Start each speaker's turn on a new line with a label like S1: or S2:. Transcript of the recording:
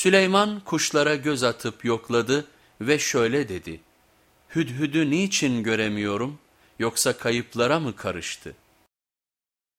S1: Süleyman kuşlara göz atıp yokladı ve şöyle dedi. Hüdhüdü niçin göremiyorum yoksa kayıplara mı karıştı?''